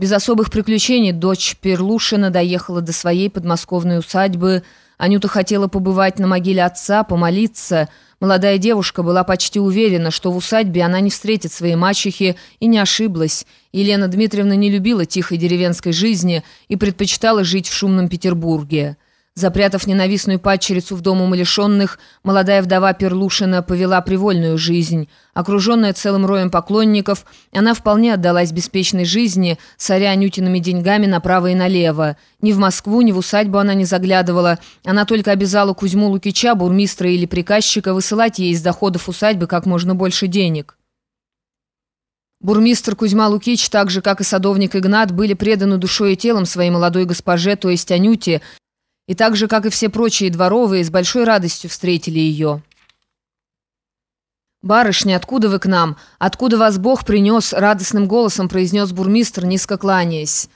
Без особых приключений дочь Перлушина доехала до своей подмосковной усадьбы. Анюта хотела побывать на могиле отца, помолиться. Молодая девушка была почти уверена, что в усадьбе она не встретит своей мачехи, и не ошиблась. Елена Дмитриевна не любила тихой деревенской жизни и предпочитала жить в шумном Петербурге. Запрятав ненавистную падчерицу в дом умалишенных, молодая вдова Перлушина повела привольную жизнь. Окруженная целым роем поклонников, она вполне отдалась беспечной жизни, соря Анютиными деньгами направо и налево. Ни в Москву, ни в усадьбу она не заглядывала. Она только обязала Кузьму Лукича, бурмистра или приказчика, высылать ей из доходов усадьбы как можно больше денег. Бурмистр Кузьма Лукич, так же, как и садовник Игнат, были преданы душой и телом своей молодой госпоже, то есть Анюте, и так же, как и все прочие дворовые, с большой радостью встретили ее. «Барышня, откуда вы к нам? Откуда вас Бог принес?» — радостным голосом произнес бурмистр, низко кланяясь.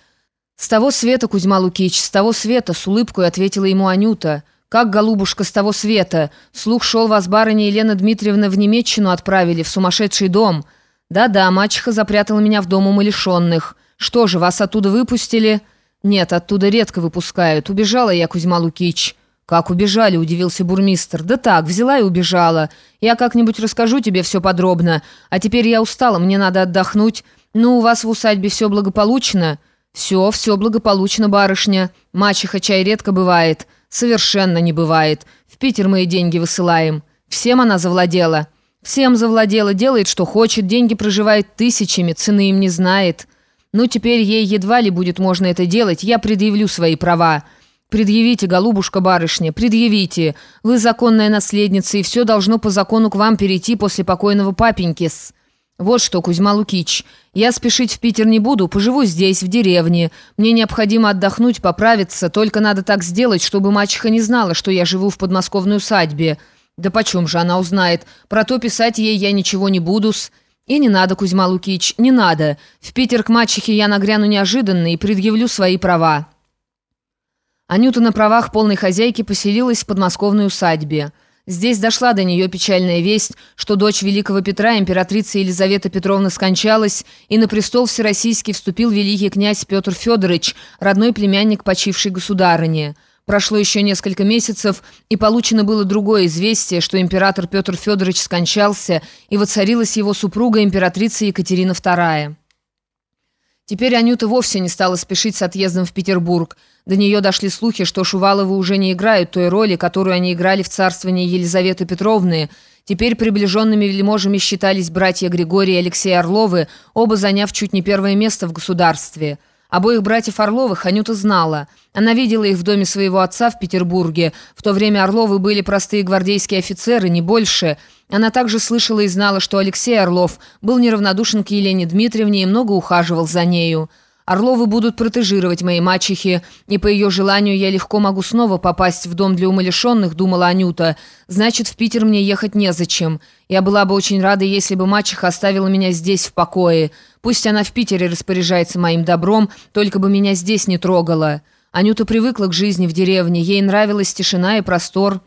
«С того света, Кузьма Лукич, с того света!» — с улыбкой ответила ему Анюта. «Как, голубушка, с того света? Слух шел вас, барыня Елена Дмитриевна, в Немеччину отправили, в сумасшедший дом. Да-да, мачеха запрятала меня в дом умалишенных. Что же, вас оттуда выпустили?» «Нет, оттуда редко выпускают. Убежала я, Кузьма Лукич». «Как убежали?» – удивился бурмистр. «Да так, взяла и убежала. Я как-нибудь расскажу тебе все подробно. А теперь я устала, мне надо отдохнуть. Ну, у вас в усадьбе все благополучно?» «Все, все благополучно, барышня. Мачеха чай редко бывает. Совершенно не бывает. В Питер мы деньги высылаем. Всем она завладела». «Всем завладела, делает, что хочет, деньги проживает тысячами, цены им не знает». Ну, теперь ей едва ли будет можно это делать, я предъявлю свои права. Предъявите, голубушка-барышня, предъявите. Вы законная наследница, и все должно по закону к вам перейти после покойного папеньки-с. Вот что, Кузьма Лукич, я спешить в Питер не буду, поживу здесь, в деревне. Мне необходимо отдохнуть, поправиться, только надо так сделать, чтобы мачеха не знала, что я живу в подмосковной усадьбе. Да почем же она узнает? Про то писать ей я ничего не буду-с. «И не надо, Кузьма Лукич, не надо. В Питер к мачехе я нагряну неожиданно и предъявлю свои права». Анюта на правах полной хозяйки поселилась в подмосковной усадьбе. Здесь дошла до нее печальная весть, что дочь великого Петра, императрица Елизавета Петровна, скончалась, и на престол всероссийский вступил великий князь Петр Федорович, родной племянник почившей государыни. Прошло еще несколько месяцев, и получено было другое известие, что император Петр Федорович скончался, и воцарилась его супруга императрица Екатерина II. Теперь Анюта вовсе не стала спешить с отъездом в Петербург. До нее дошли слухи, что Шуваловы уже не играют той роли, которую они играли в царствовании Елизаветы Петровны. Теперь приближенными вельможами считались братья Григорий и Алексей Орловы, оба заняв чуть не первое место в государстве. Обоих братьев Орловых Анюта знала. Она видела их в доме своего отца в Петербурге. В то время Орловы были простые гвардейские офицеры, не больше. Она также слышала и знала, что Алексей Орлов был неравнодушен к Елене Дмитриевне и много ухаживал за нею. Орловы будут протежировать моей мачехи, и по ее желанию я легко могу снова попасть в дом для умалишенных, думала Анюта. Значит, в Питер мне ехать незачем. Я была бы очень рада, если бы мачеха оставила меня здесь в покое. Пусть она в Питере распоряжается моим добром, только бы меня здесь не трогала. Анюта привыкла к жизни в деревне, ей нравилась тишина и простор.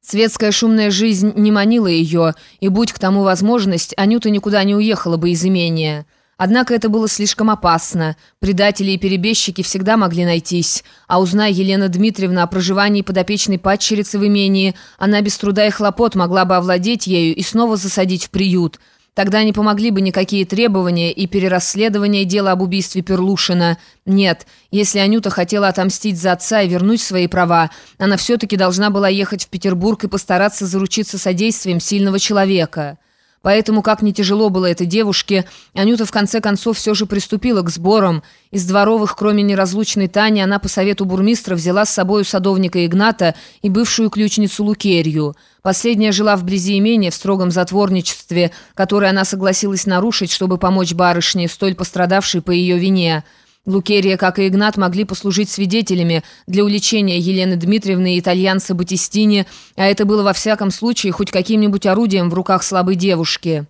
Светская шумная жизнь не манила ее, и, будь к тому возможность, Анюта никуда не уехала бы из имения. Однако это было слишком опасно. Предатели и перебежчики всегда могли найтись. А узная Елена Дмитриевна о проживании подопечной падчерицы в имении, она без труда и хлопот могла бы овладеть ею и снова засадить в приют. Тогда не помогли бы никакие требования и перерасследование дела об убийстве Перлушина. Нет, если Анюта хотела отомстить за отца и вернуть свои права, она все-таки должна была ехать в Петербург и постараться заручиться содействием сильного человека». Поэтому, как не тяжело было этой девушке, Анюта в конце концов все же приступила к сборам. Из дворовых, кроме неразлучной Тани, она по совету бурмистра взяла с собой садовника Игната и бывшую ключницу Лукерью. Последняя жила вблизи имения в строгом затворничестве, которое она согласилась нарушить, чтобы помочь барышне, столь пострадавшей по ее вине. Лукерия, как и Игнат, могли послужить свидетелями для уличения Елены Дмитриевны и итальянца Батистини, а это было во всяком случае хоть каким-нибудь орудием в руках слабой девушки.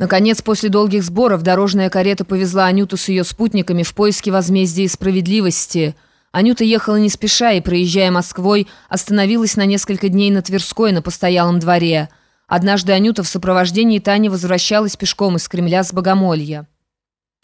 Наконец, после долгих сборов, дорожная карета повезла Анюту с ее спутниками в поиске возмездия и справедливости. Анюта ехала не спеша и, проезжая Москвой, остановилась на несколько дней на Тверской на постоялом дворе. Однажды Анюта в сопровождении Тани возвращалась пешком из Кремля с Богомолья.